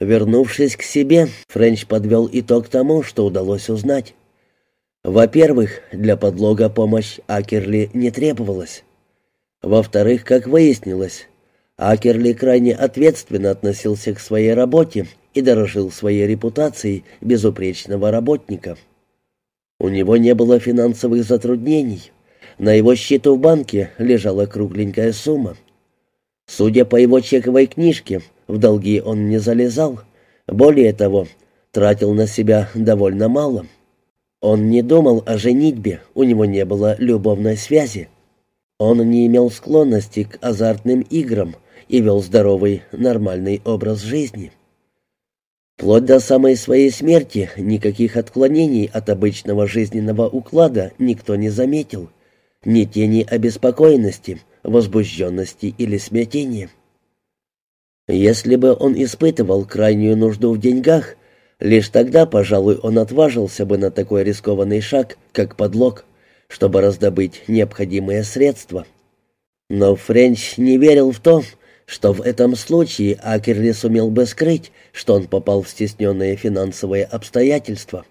Вернувшись к себе, Френч подвел итог тому, что удалось узнать. Во-первых, для подлога помощь Акерли не требовалась. Во-вторых, как выяснилось, Акерли крайне ответственно относился к своей работе и дорожил своей репутацией безупречного работника. У него не было финансовых затруднений. На его счету в банке лежала кругленькая сумма. Судя по его чековой книжке, в долги он не залезал. Более того, тратил на себя довольно мало. Он не думал о женитьбе, у него не было любовной связи. Он не имел склонности к азартным играм и вел здоровый, нормальный образ жизни. Вплоть до самой своей смерти никаких отклонений от обычного жизненного уклада никто не заметил. Ни тени обеспокоенности, возбужденности или смятения. Если бы он испытывал крайнюю нужду в деньгах, лишь тогда, пожалуй, он отважился бы на такой рискованный шаг, как подлог, чтобы раздобыть необходимые средства. Но Френч не верил в то, что в этом случае Акерли сумел бы скрыть, что он попал в стесненные финансовые обстоятельства.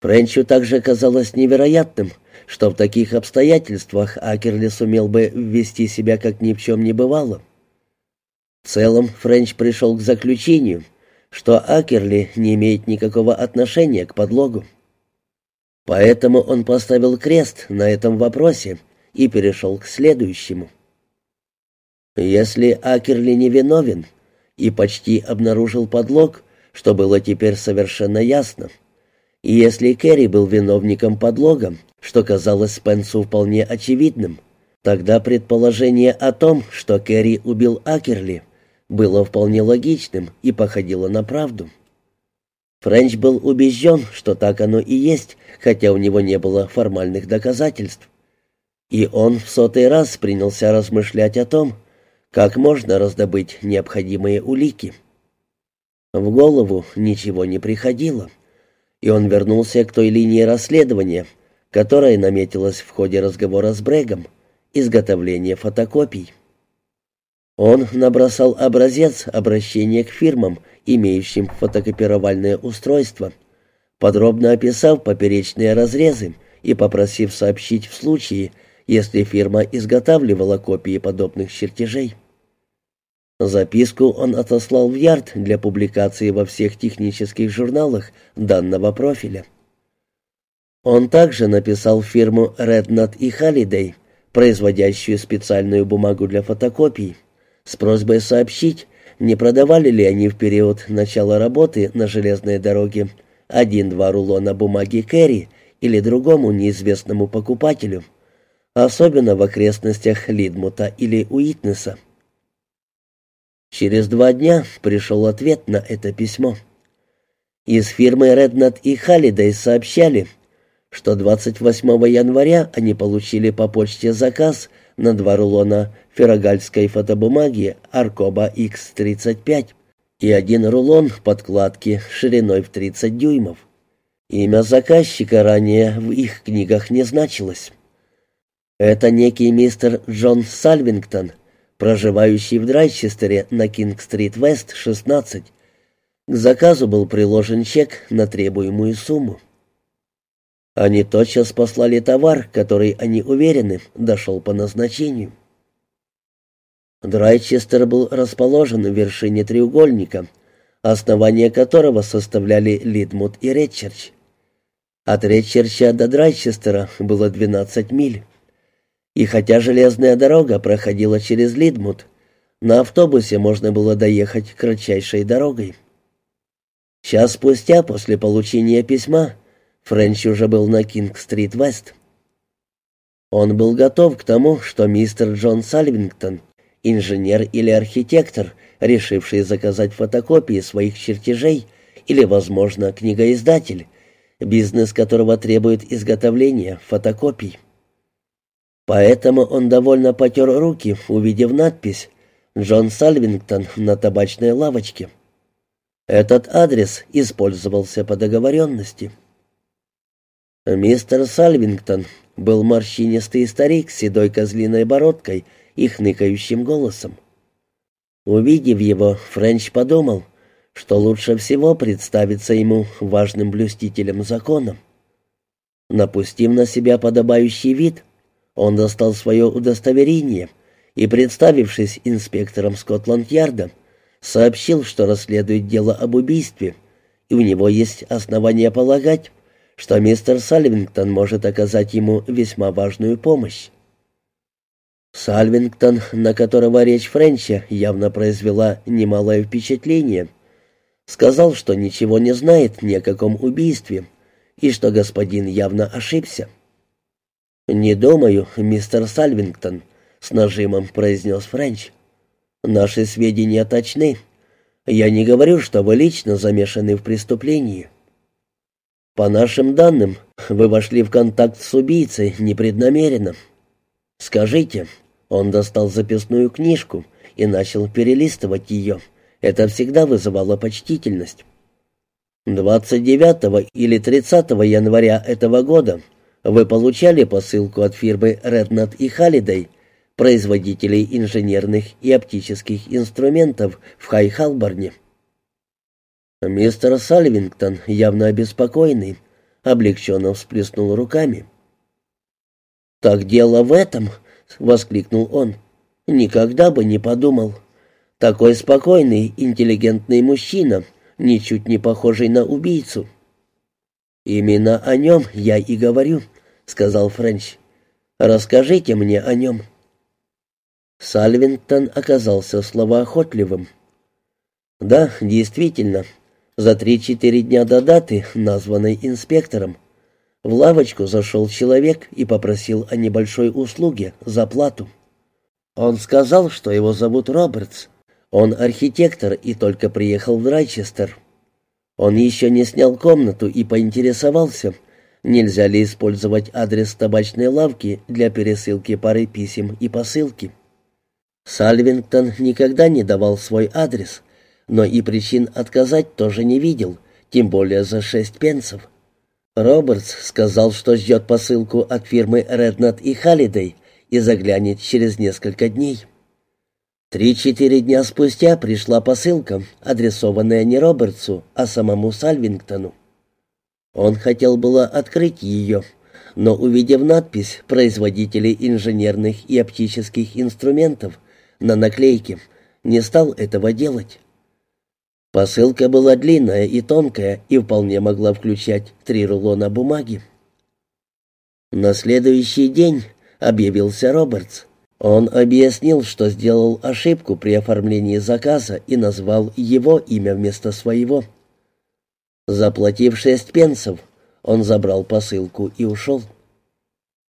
Френчу также казалось невероятным, что в таких обстоятельствах Акерли сумел бы вести себя как ни в чем не бывало. В целом Френч пришел к заключению, что Акерли не имеет никакого отношения к подлогу. Поэтому он поставил крест на этом вопросе и перешел к следующему. Если Акерли не виновен и почти обнаружил подлог, что было теперь совершенно ясно, и если Керри был виновником подлога, что казалось Спенсу вполне очевидным, тогда предположение о том, что Керри убил Акерли, было вполне логичным и походило на правду. Френч был убежден, что так оно и есть, хотя у него не было формальных доказательств. И он в сотый раз принялся размышлять о том, как можно раздобыть необходимые улики. В голову ничего не приходило, и он вернулся к той линии расследования, которая наметилась в ходе разговора с Брегом, изготовление фотокопий. Он набросал образец обращения к фирмам, имеющим фотокопировальное устройство, подробно описав поперечные разрезы и попросив сообщить в случае, если фирма изготавливала копии подобных чертежей. Записку он отослал в Ярд для публикации во всех технических журналах данного профиля. Он также написал фирму Rednut и Halliday, производящую специальную бумагу для фотокопий, с просьбой сообщить, не продавали ли они в период начала работы на железной дороге один-два рулона бумаги Керри или другому неизвестному покупателю, особенно в окрестностях Лидмута или Уитнеса. Через два дня пришел ответ на это письмо. Из фирмы Реднат и Халлидей сообщали, что 28 января они получили по почте заказ на два рулона феррогальской фотобумаги Аркоба X35 и один рулон подкладки шириной в 30 дюймов. Имя заказчика ранее в их книгах не значилось. Это некий мистер Джон Сальвингтон, проживающий в Драйчестере на Кинг-стрит-Вест, 16. К заказу был приложен чек на требуемую сумму. Они тотчас послали товар, который, они уверены, дошел по назначению. Драйчестер был расположен в вершине треугольника, основание которого составляли Лидмут и Ретчерч. От Ретчерча до Драйчестера было 12 миль. И хотя железная дорога проходила через Лидмут, на автобусе можно было доехать кратчайшей дорогой. Час спустя после получения письма Френч уже был на Кинг-стрит-Вест. Он был готов к тому, что мистер Джон Сальвингтон, инженер или архитектор, решивший заказать фотокопии своих чертежей, или, возможно, книгоиздатель, бизнес которого требует изготовления фотокопий. Поэтому он довольно потер руки, увидев надпись «Джон Сальвингтон на табачной лавочке». Этот адрес использовался по договоренности. Мистер Сальвингтон был морщинистый старик с седой козлиной бородкой и хныкающим голосом. Увидев его, Френч подумал, что лучше всего представиться ему важным блюстителем закона. Напустив на себя подобающий вид, он достал свое удостоверение и, представившись инспектором Скотланд-Ярда, сообщил, что расследует дело об убийстве, и у него есть основания полагать, что мистер Сальвингтон может оказать ему весьма важную помощь. Сальвингтон, на которого речь Френча явно произвела немалое впечатление, сказал, что ничего не знает ни о каком убийстве и что господин явно ошибся. «Не думаю, мистер Сальвингтон», — с нажимом произнес Френч. «Наши сведения точны. Я не говорю, что вы лично замешаны в преступлении. По нашим данным, вы вошли в контакт с убийцей непреднамеренно. Скажите, он достал записную книжку и начал перелистывать ее. Это всегда вызывало почтительность. 29 или 30 января этого года вы получали посылку от фирмы Rednut и Halliday, производителей инженерных и оптических инструментов в Хай-Халборне. Мистер Сальвингтон, явно обеспокоенный, облегченно всплеснул руками. «Так дело в этом», — воскликнул он. «Никогда бы не подумал. Такой спокойный, интеллигентный мужчина, ничуть не похожий на убийцу». «Именно о нем я и говорю», — сказал Френч. «Расскажите мне о нем». Сальвингтон оказался словоохотливым. «Да, действительно, за три-четыре дня до даты, названной инспектором, в лавочку зашел человек и попросил о небольшой услуге за плату. Он сказал, что его зовут Робертс. Он архитектор и только приехал в Райчестер. Он еще не снял комнату и поинтересовался, нельзя ли использовать адрес табачной лавки для пересылки пары писем и посылки. Сальвингтон никогда не давал свой адрес, но и причин отказать тоже не видел, тем более за шесть пенсов. Робертс сказал, что ждет посылку от фирмы Реднат и Халлидей и заглянет через несколько дней. Три-четыре дня спустя пришла посылка, адресованная не Робертсу, а самому Сальвингтону. Он хотел было открыть ее, но, увидев надпись «Производители инженерных и оптических инструментов» на наклейке, не стал этого делать. Посылка была длинная и тонкая и вполне могла включать три рулона бумаги. На следующий день объявился Робертс. Он объяснил, что сделал ошибку при оформлении заказа и назвал его имя вместо своего. Заплатив шесть пенсов, он забрал посылку и ушел.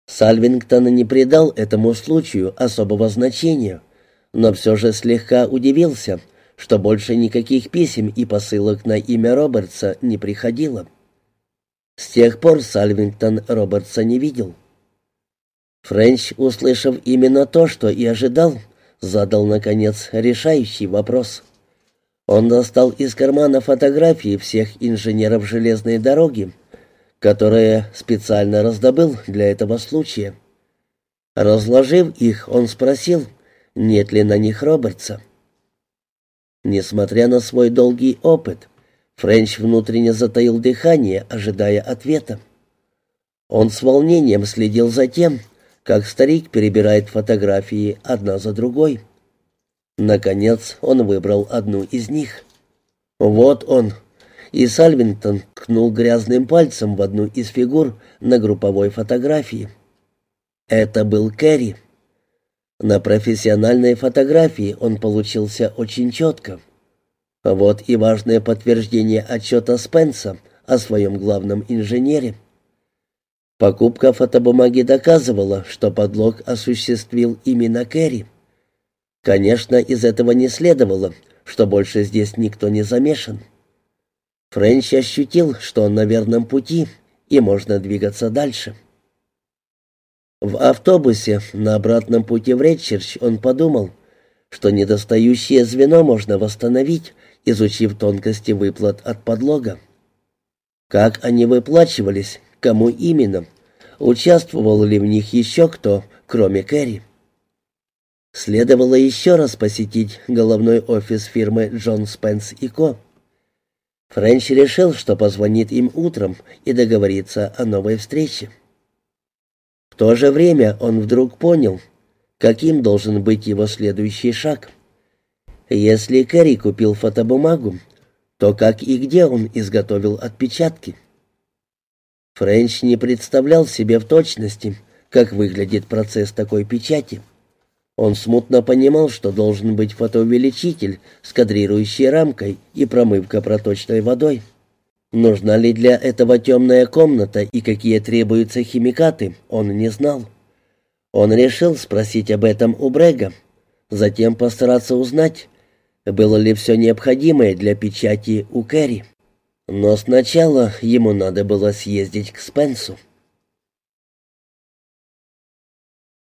Сальвингтон не придал этому случаю особого значения, но все же слегка удивился — что больше никаких писем и посылок на имя Робертса не приходило. С тех пор Сальвингтон Робертса не видел. Френч, услышав именно то, что и ожидал, задал, наконец, решающий вопрос. Он достал из кармана фотографии всех инженеров железной дороги, которые специально раздобыл для этого случая. Разложив их, он спросил, нет ли на них Робертса. Несмотря на свой долгий опыт, Френч внутренне затаил дыхание, ожидая ответа. Он с волнением следил за тем, как старик перебирает фотографии одна за другой. Наконец он выбрал одну из них. Вот он. И Сальвингтон ткнул грязным пальцем в одну из фигур на групповой фотографии. Это был Кэрри. На профессиональной фотографии он получился очень четко. Вот и важное подтверждение отчета Спенса о своем главном инженере. Покупка фотобумаги доказывала, что подлог осуществил именно Кэрри. Конечно, из этого не следовало, что больше здесь никто не замешан. Френч ощутил, что он на верном пути, и можно двигаться дальше. В автобусе на обратном пути в Редчерч он подумал, что недостающее звено можно восстановить, изучив тонкости выплат от подлога. Как они выплачивались, кому именно, участвовал ли в них еще кто, кроме Кэрри. Следовало еще раз посетить головной офис фирмы Джон Спенс и Ко. Френч решил, что позвонит им утром и договорится о новой встрече. То же время он вдруг понял, каким должен быть его следующий шаг. Если Кэрри купил фотобумагу, то как и где он изготовил отпечатки? Френч не представлял себе в точности, как выглядит процесс такой печати. Он смутно понимал, что должен быть фотоувеличитель с кадрирующей рамкой и промывка проточной водой. Нужна ли для этого темная комната и какие требуются химикаты, он не знал. Он решил спросить об этом у Брега, затем постараться узнать, было ли все необходимое для печати у Кэрри. Но сначала ему надо было съездить к Спенсу.